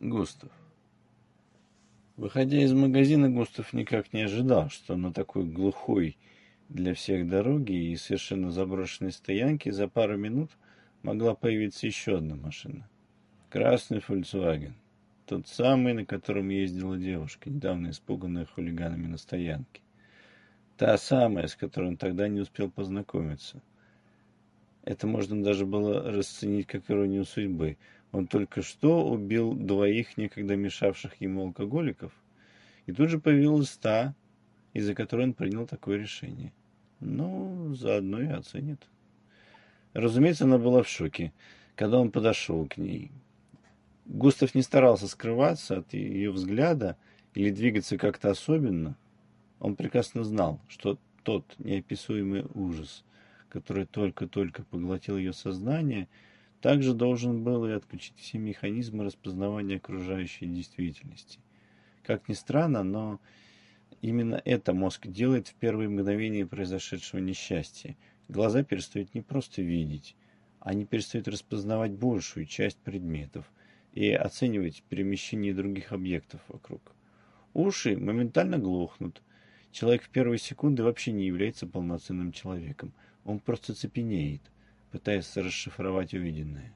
Густав. Выходя из магазина, Густав никак не ожидал, что на такой глухой для всех дороге и совершенно заброшенной стоянке за пару минут могла появиться еще одна машина. Красный Volkswagen. Тот самый, на котором ездила девушка, недавно испуганная хулиганами на стоянке. Та самая, с которой он тогда не успел познакомиться. Это можно даже было расценить как иронию судьбы – он только что убил двоих некогда мешавших ему алкоголиков, и тут же появилась та, из-за которой он принял такое решение. Ну, заодно и оценит. Разумеется, она была в шоке, когда он подошел к ней. Густав не старался скрываться от ее взгляда или двигаться как-то особенно. Он прекрасно знал, что тот неописуемый ужас, который только-только поглотил ее сознание – также должен был и отключить все механизмы распознавания окружающей действительности. Как ни странно, но именно это мозг делает в первые мгновения произошедшего несчастья. Глаза перестают не просто видеть, они перестают распознавать большую часть предметов и оценивать перемещение других объектов вокруг. Уши моментально глохнут. Человек в первые секунды вообще не является полноценным человеком. Он просто цепенеет – пытаясь расшифровать увиденное.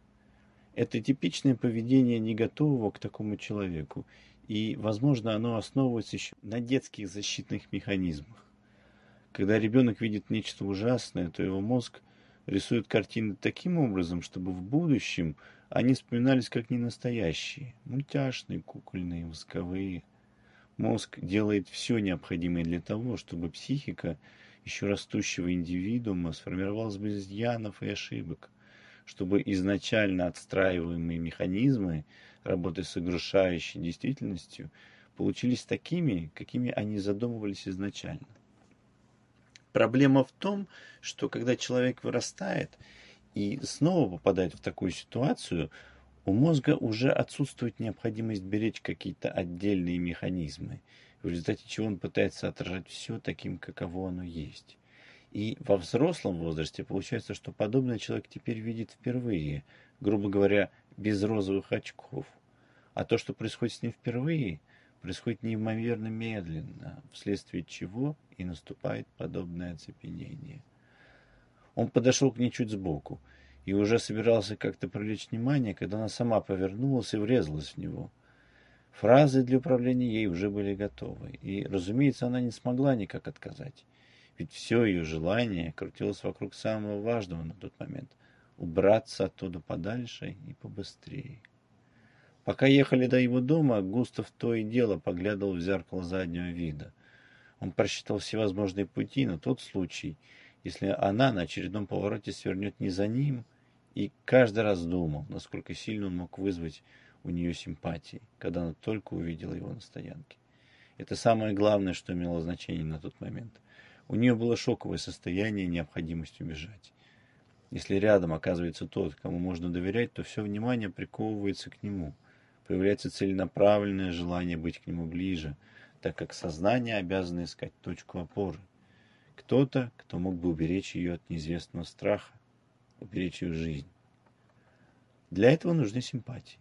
Это типичное поведение не готового к такому человеку, и, возможно, оно основывается еще на детских защитных механизмах. Когда ребенок видит нечто ужасное, то его мозг рисует картины таким образом, чтобы в будущем они вспоминались как ненастоящие, мультяшные, кукольные, восковые. Мозг делает все необходимое для того, чтобы психика еще растущего индивидуума сформировалась бы из изъянов и ошибок, чтобы изначально отстраиваемые механизмы работы с огрушающей действительностью получились такими, какими они задумывались изначально. Проблема в том, что когда человек вырастает и снова попадает в такую ситуацию, у мозга уже отсутствует необходимость беречь какие-то отдельные механизмы – в результате чего он пытается отражать все таким, каково оно есть. И во взрослом возрасте получается, что подобный человек теперь видит впервые, грубо говоря, без розовых очков. А то, что происходит с ним впервые, происходит неимоверно медленно, вследствие чего и наступает подобное оцепенение. Он подошел к ней чуть сбоку и уже собирался как-то привлечь внимание, когда она сама повернулась и врезалась в него – Фразы для управления ей уже были готовы, и, разумеется, она не смогла никак отказать. Ведь все ее желание крутилось вокруг самого важного на тот момент – убраться оттуда подальше и побыстрее. Пока ехали до его дома, Густав то и дело поглядывал в зеркало заднего вида. Он просчитал всевозможные пути на тот случай, если она на очередном повороте свернет не за ним, и каждый раз думал, насколько сильно он мог вызвать у нее симпатии, когда она только увидела его на стоянке. Это самое главное, что имело значение на тот момент. У нее было шоковое состояние и необходимость убежать. Если рядом оказывается тот, кому можно доверять, то все внимание приковывается к нему. Появляется целенаправленное желание быть к нему ближе, так как сознание обязано искать точку опоры. Кто-то, кто мог бы уберечь ее от неизвестного страха, уберечь ее жизнь. Для этого нужны симпатии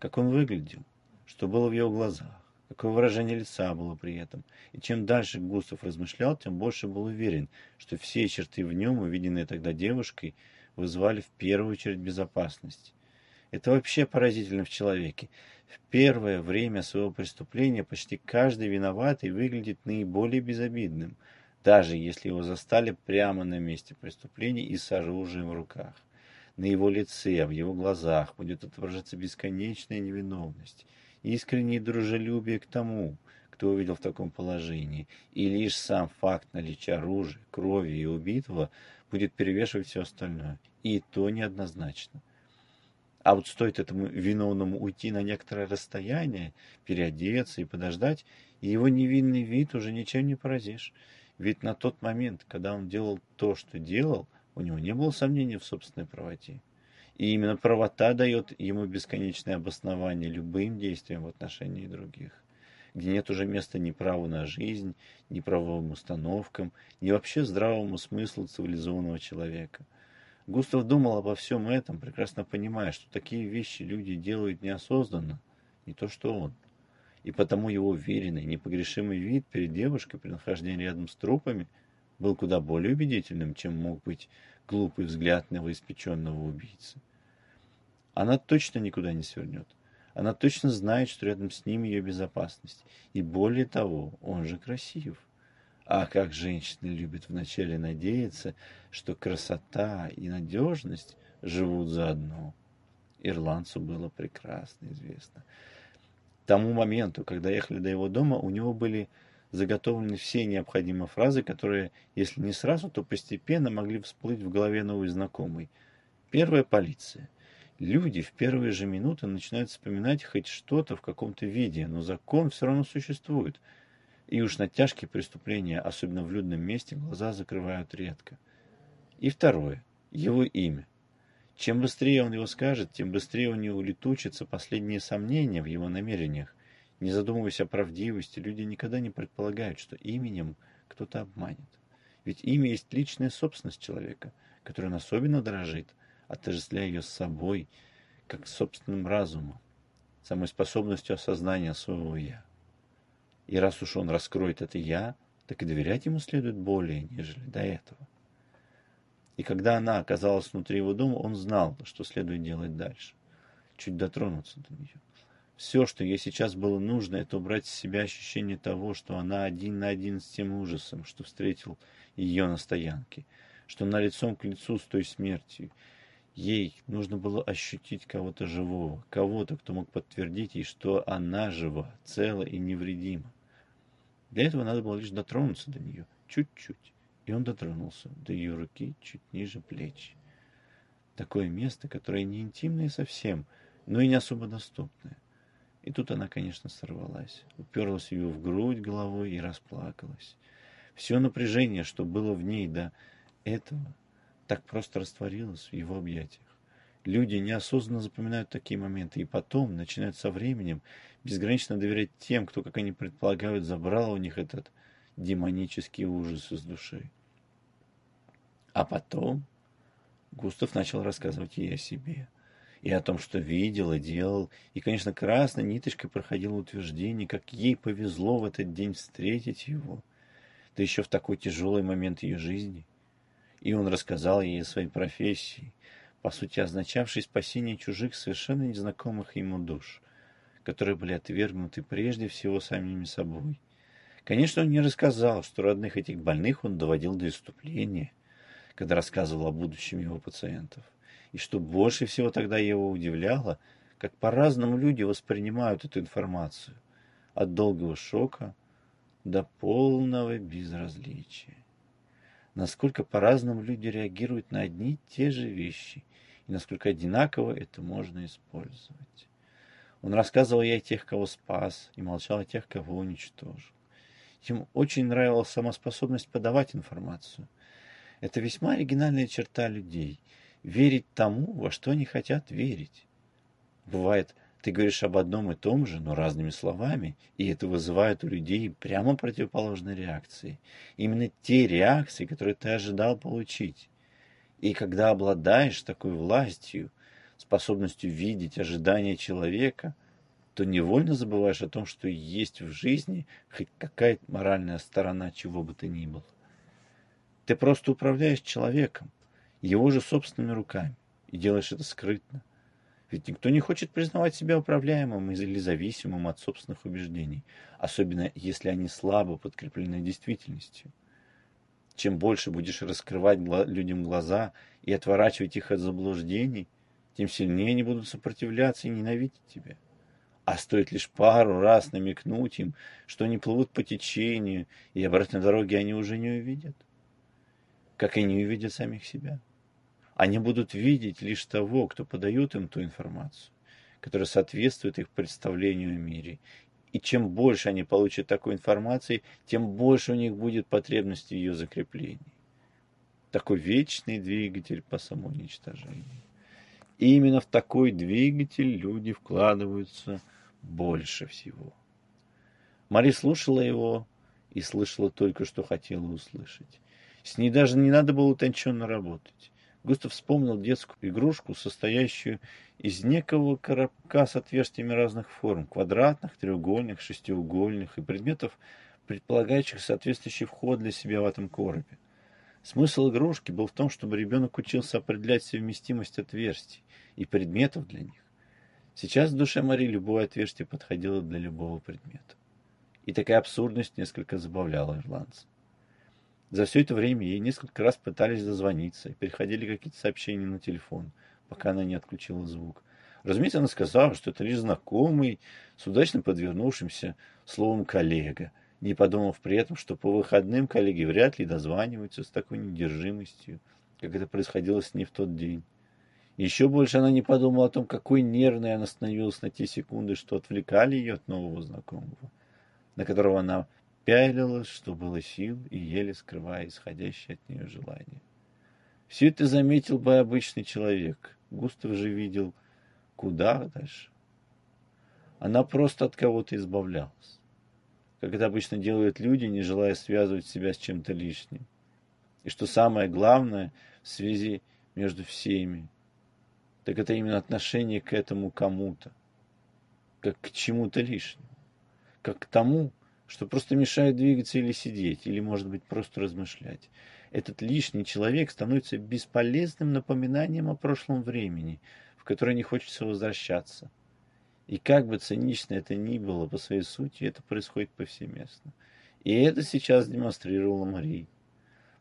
как он выглядел, что было в его глазах, какое выражение лица было при этом. И чем дальше Густав размышлял, тем больше был уверен, что все черты в нем, увиденные тогда девушкой, вызвали в первую очередь безопасность. Это вообще поразительно в человеке. В первое время своего преступления почти каждый виноватый выглядит наиболее безобидным, даже если его застали прямо на месте преступления и с оружием в руках на его лице, в его глазах будет отображаться бесконечная невиновность, искреннее дружелюбие к тому, кто увидел в таком положении, и лишь сам факт наличия оружия, крови и убитого будет перевешивать все остальное, и то неоднозначно. А вот стоит этому виновному уйти на некоторое расстояние, переодеться и подождать, и его невинный вид уже ничем не поразишь. Ведь на тот момент, когда он делал то, что делал – у него не было сомнений в собственной правоте. И именно правота дает ему бесконечное обоснование любым действиям в отношении других, где нет уже места ни праву на жизнь, ни правовым установкам, ни вообще здравому смыслу цивилизованного человека. Густав думал обо всем этом, прекрасно понимая, что такие вещи люди делают неосознанно, не то что он. И потому его уверенный, непогрешимый вид перед девушкой при нахождении рядом с трупами был куда более убедительным, чем мог быть глупый взгляд новоиспеченного убийцы. Она точно никуда не свернет. Она точно знает, что рядом с ним ее безопасность. И более того, он же красив. А как женщины любят вначале надеяться, что красота и надежность живут заодно. Ирландцу было прекрасно известно. К тому моменту, когда ехали до его дома, у него были заготовлены все необходимые фразы, которые, если не сразу, то постепенно могли всплыть в голове новой знакомой. Первая – полиция. Люди в первые же минуты начинают вспоминать хоть что-то в каком-то виде, но закон все равно существует. И уж на тяжкие преступления, особенно в людном месте, глаза закрывают редко. И второе – его имя. Чем быстрее он его скажет, тем быстрее у него улетучатся последние сомнения в его намерениях. Не задумываясь о правдивости, люди никогда не предполагают, что именем кто-то обманет. Ведь имя есть личная собственность человека, которой он особенно дорожит, отождествляя ее с собой, как с собственным разумом, самой способностью осознания своего «я». И раз уж он раскроет это «я», так и доверять ему следует более, нежели до этого. И когда она оказалась внутри его дома, он знал, что следует делать дальше. Чуть дотронуться до нее. Все, что ей сейчас было нужно, это убрать с себя ощущение того, что она один на один с тем ужасом, что встретил ее на стоянке, что она лицом к лицу с той смертью. Ей нужно было ощутить кого-то живого, кого-то, кто мог подтвердить ей, что она жива, цела и невредима. Для этого надо было лишь дотронуться до нее, чуть-чуть. И он дотронулся до ее руки чуть ниже плеч. Такое место, которое не интимное совсем, но и не особо доступное. И тут она, конечно, сорвалась, уперлась ее в грудь головой и расплакалась. Все напряжение, что было в ней до этого, так просто растворилось в его объятиях. Люди неосознанно запоминают такие моменты и потом начинают со временем безгранично доверять тем, кто, как они предполагают, забрал у них этот демонический ужас из души. А потом Густав начал рассказывать ей о себе. И о том, что видел и делал. И, конечно, красной ниточкой проходило утверждение, как ей повезло в этот день встретить его. Да еще в такой тяжелый момент ее жизни. И он рассказал ей о своей профессии, по сути означавшей спасение чужих, совершенно незнакомых ему душ, которые были отвергнуты прежде всего самими собой. Конечно, он не рассказал, что родных этих больных он доводил до иступления – когда рассказывал о будущем его пациентов. И что больше всего тогда его удивляло, как по-разному люди воспринимают эту информацию. От долгого шока до полного безразличия. Насколько по-разному люди реагируют на одни и те же вещи, и насколько одинаково это можно использовать. Он рассказывал ей о тех, кого спас, и молчал о тех, кого уничтожил. Ему очень нравилась сама способность подавать информацию – это весьма оригинальная черта людей. Верить тому, во что они хотят верить. Бывает, ты говоришь об одном и том же, но разными словами, и это вызывает у людей прямо противоположные реакции. Именно те реакции, которые ты ожидал получить. И когда обладаешь такой властью, способностью видеть ожидания человека, то невольно забываешь о том, что есть в жизни хоть какая-то моральная сторона чего бы то ни было. Ты просто управляешь человеком, его же собственными руками, и делаешь это скрытно. Ведь никто не хочет признавать себя управляемым или зависимым от собственных убеждений, особенно если они слабо подкреплены действительностью. Чем больше будешь раскрывать людям глаза и отворачивать их от заблуждений, тем сильнее они будут сопротивляться и ненавидеть тебя. А стоит лишь пару раз намекнуть им, что они плывут по течению, и обратной дороги они уже не увидят как и не увидят самих себя. Они будут видеть лишь того, кто подает им ту информацию, которая соответствует их представлению о мире. И чем больше они получат такой информации, тем больше у них будет потребность в ее закреплении. Такой вечный двигатель по самоуничтожению. И именно в такой двигатель люди вкладываются больше всего. Мари слушала его и слышала только, что хотела услышать. С ней даже не надо было утонченно работать. Густав вспомнил детскую игрушку, состоящую из некого коробка с отверстиями разных форм, квадратных, треугольных, шестиугольных и предметов, предполагающих соответствующий вход для себя в этом коробе. Смысл игрушки был в том, чтобы ребенок учился определять совместимость отверстий и предметов для них. Сейчас в душе Мари любое отверстие подходило для любого предмета. И такая абсурдность несколько забавляла ирландца. За все это время ей несколько раз пытались дозвониться, и переходили какие-то сообщения на телефон, пока она не отключила звук. Разумеется, она сказала, что это лишь знакомый, с удачно подвернувшимся словом коллега, не подумав при этом, что по выходным коллеги вряд ли дозваниваются с такой недержимостью, как это происходило с ней в тот день. Еще больше она не подумала о том, какой нервной она становилась на те секунды, что отвлекали ее от нового знакомого, на которого она пялилась, что было сил, и еле скрывая исходящее от нее желание. Все это заметил бы обычный человек. Густав же видел куда дальше. Она просто от кого-то избавлялась. Как это обычно делают люди, не желая связывать себя с чем-то лишним. И что самое главное в связи между всеми, так это именно отношение к этому кому-то, как к чему-то лишнему, как к тому, что просто мешает двигаться или сидеть, или, может быть, просто размышлять. Этот лишний человек становится бесполезным напоминанием о прошлом времени, в которое не хочется возвращаться. И как бы цинично это ни было по своей сути, это происходит повсеместно. И это сейчас демонстрировала Мария.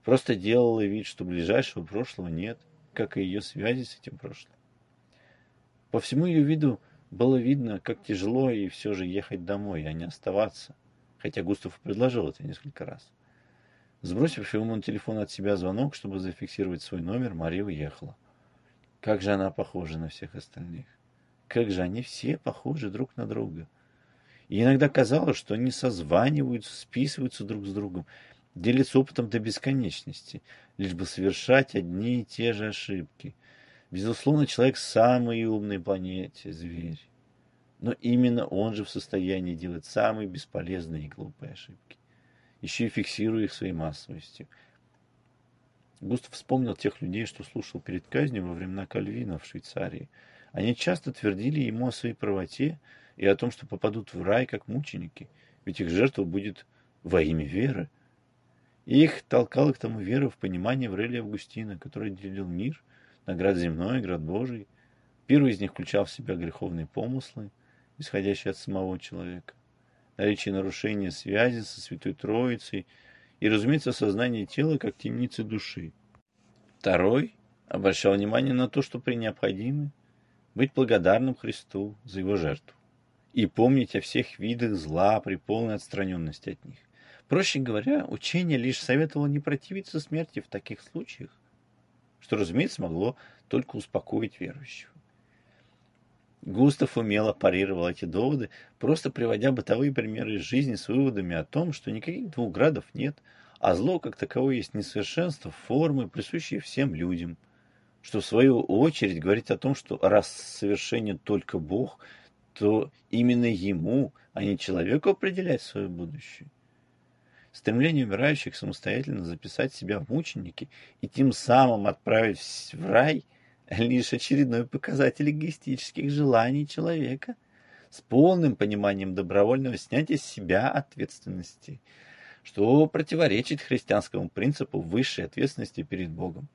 Просто делала вид, что ближайшего прошлого нет, как и ее связи с этим прошлым. По всему ее виду было видно, как тяжело ей все же ехать домой, а не оставаться – хотя Густав предложил это несколько раз. Сбросив на телефон от себя звонок, чтобы зафиксировать свой номер, Мария уехала. Как же она похожа на всех остальных. Как же они все похожи друг на друга. И иногда казалось, что они созваниваются, списываются друг с другом, делятся опытом до бесконечности, лишь бы совершать одни и те же ошибки. Безусловно, человек самый умный планете, зверь. Но именно он же в состоянии делать самые бесполезные и глупые ошибки, еще и фиксируя их своей массовостью. Густав вспомнил тех людей, что слушал перед казнью во времена Кальвина в Швейцарии. Они часто твердили ему о своей правоте и о том, что попадут в рай как мученики, ведь их жертва будет во имя веры. И их толкала к тому вера в понимание Врелия Августина, который делил мир на град земной и град Божий. Первый из них включал в себя греховные помыслы, исходящий от самого человека, наличие нарушения связи со Святой Троицей и, разумеется, сознание тела как темницы души. Второй обращал внимание на то, что при необходимости быть благодарным Христу за его жертву и помнить о всех видах зла при полной отстраненности от них. Проще говоря, учение лишь советовало не противиться смерти в таких случаях, что, разумеется, могло только успокоить верующего. Густав умело парировал эти доводы, просто приводя бытовые примеры из жизни с выводами о том, что никаких двух градов нет, а зло как таковое есть несовершенство формы, присущие всем людям, что в свою очередь говорит о том, что раз совершенен только Бог, то именно Ему, а не человеку определять свое будущее. Стремление умирающих самостоятельно записать себя в мученики и тем самым отправить в рай – лишь очередной показатель эгоистических желаний человека с полным пониманием добровольного снятия с себя ответственности, что противоречит христианскому принципу высшей ответственности перед Богом.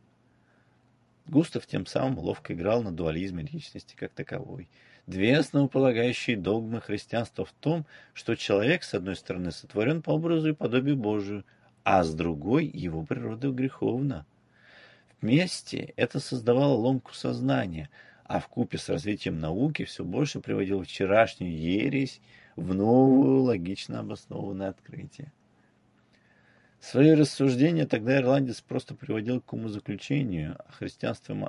Густав тем самым ловко играл на дуализме личности как таковой. Две основополагающие догмы христианства в том, что человек, с одной стороны, сотворен по образу и подобию Божию, а с другой его природа греховна. Вместе это создавало ломку сознания, а в купе с развитием науки все больше приводило вчерашнюю ересь в новую логично обоснованное открытие. Свои рассуждения тогда ирландец просто приводил к умозаключению о христианском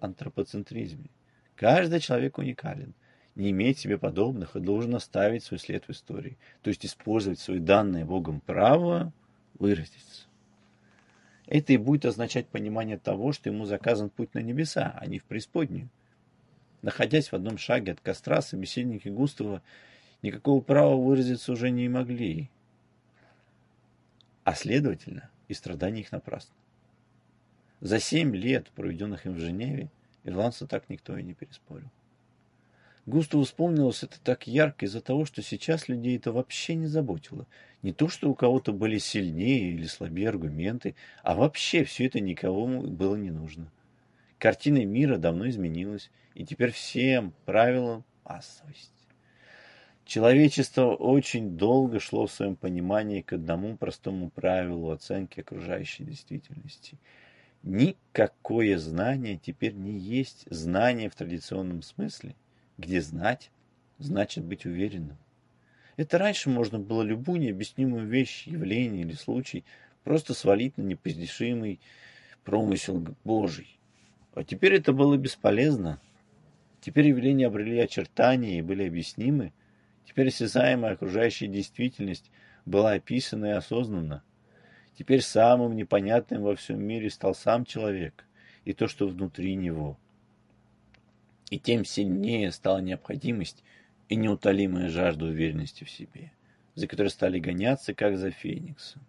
антропоцентризме. Каждый человек уникален, не имеет себе подобных и должен оставить свой след в истории, то есть использовать свои данные Богом право выразиться. Это и будет означать понимание того, что ему заказан путь на небеса, а не в преисподнюю. Находясь в одном шаге от костра, собеседники Густава никакого права выразиться уже не могли. А следовательно, и страдания их напрасно. За семь лет, проведенных им в Женеве, ирландца так никто и не переспорил. Густаву вспомнилось это так ярко из-за того, что сейчас людей это вообще не заботило. Не то, что у кого-то были сильнее или слабее аргументы, а вообще все это никому было не нужно. Картина мира давно изменилась, и теперь всем правилам массовость. Человечество очень долго шло в своем понимании к одному простому правилу оценки окружающей действительности. Никакое знание теперь не есть знание в традиционном смысле где знать значит быть уверенным. Это раньше можно было любую необъяснимую вещь, явление или случай просто свалить на непостижимый промысел Божий. А теперь это было бесполезно. Теперь явления обрели очертания и были объяснимы. Теперь осязаемая окружающая действительность была описана и осознана. Теперь самым непонятным во всем мире стал сам человек и то, что внутри него – и тем сильнее стала необходимость и неутолимая жажда уверенности в себе, за которой стали гоняться, как за фениксом.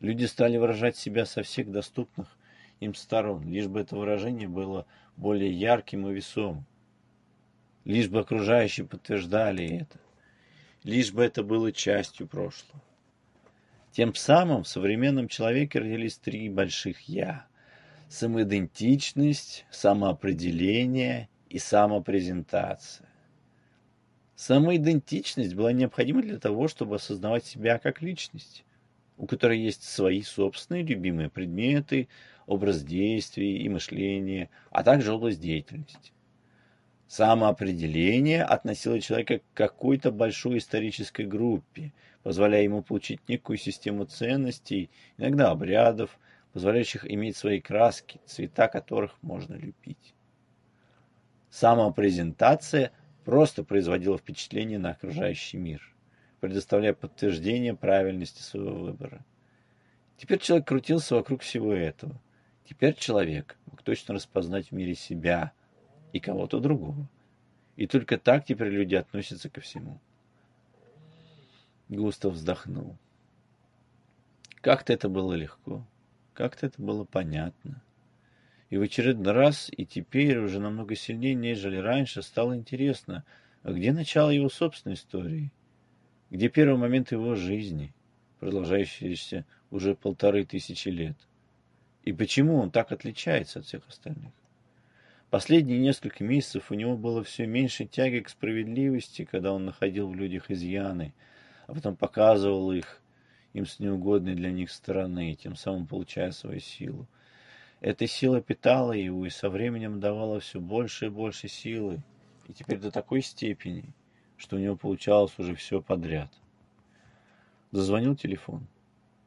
Люди стали выражать себя со всех доступных им сторон, лишь бы это выражение было более ярким и весомым, лишь бы окружающие подтверждали это, лишь бы это было частью прошлого. Тем самым в современном человеке родились три больших «я» – самоидентичность, самоопределение и самопрезентация. Самоидентичность была необходима для того, чтобы осознавать себя как личность, у которой есть свои собственные любимые предметы, образ действий и мышления, а также область деятельности. Самоопределение относило человека к какой-то большой исторической группе, позволяя ему получить некую систему ценностей, иногда обрядов, позволяющих иметь свои краски, цвета которых можно любить. Самопрезентация просто производила впечатление на окружающий мир, предоставляя подтверждение правильности своего выбора. Теперь человек крутился вокруг всего этого. Теперь человек мог точно распознать в мире себя и кого-то другого. И только так теперь люди относятся ко всему. Густав вздохнул. Как-то это было легко, как-то это было понятно. И в очередной раз, и теперь уже намного сильнее, нежели раньше, стало интересно, а где начало его собственной истории? Где первый момент его жизни, продолжающийся уже полторы тысячи лет? И почему он так отличается от всех остальных? Последние несколько месяцев у него было все меньше тяги к справедливости, когда он находил в людях изъяны, а потом показывал их им с неугодной для них стороны, тем самым получая свою силу. Эта сила питала его и со временем давала все больше и больше силы, и теперь до такой степени, что у него получалось уже все подряд. Зазвонил телефон.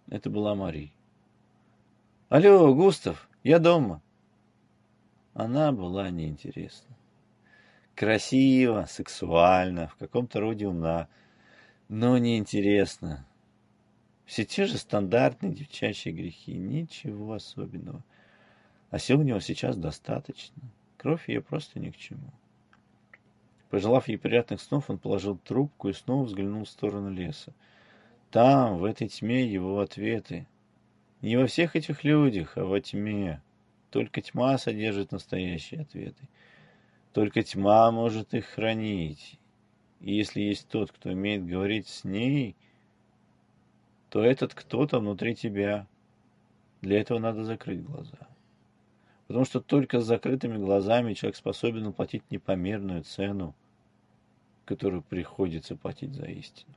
Это была Мари. «Алло, Густав, я дома». Она была неинтересна. Красиво, сексуально, в каком-то роде умна, но неинтересно. Все те же стандартные девчачьи грехи, ничего особенного. А сил у него сейчас достаточно. Кровь ее просто ни к чему. Пожелав ей приятных снов, он положил трубку и снова взглянул в сторону леса. Там, в этой тьме, его ответы. Не во всех этих людях, а во тьме. Только тьма содержит настоящие ответы. Только тьма может их хранить. И если есть тот, кто умеет говорить с ней, то этот кто-то внутри тебя. Для этого надо закрыть глаза. Потому что только с закрытыми глазами человек способен уплатить непомерную цену, которую приходится платить за истину.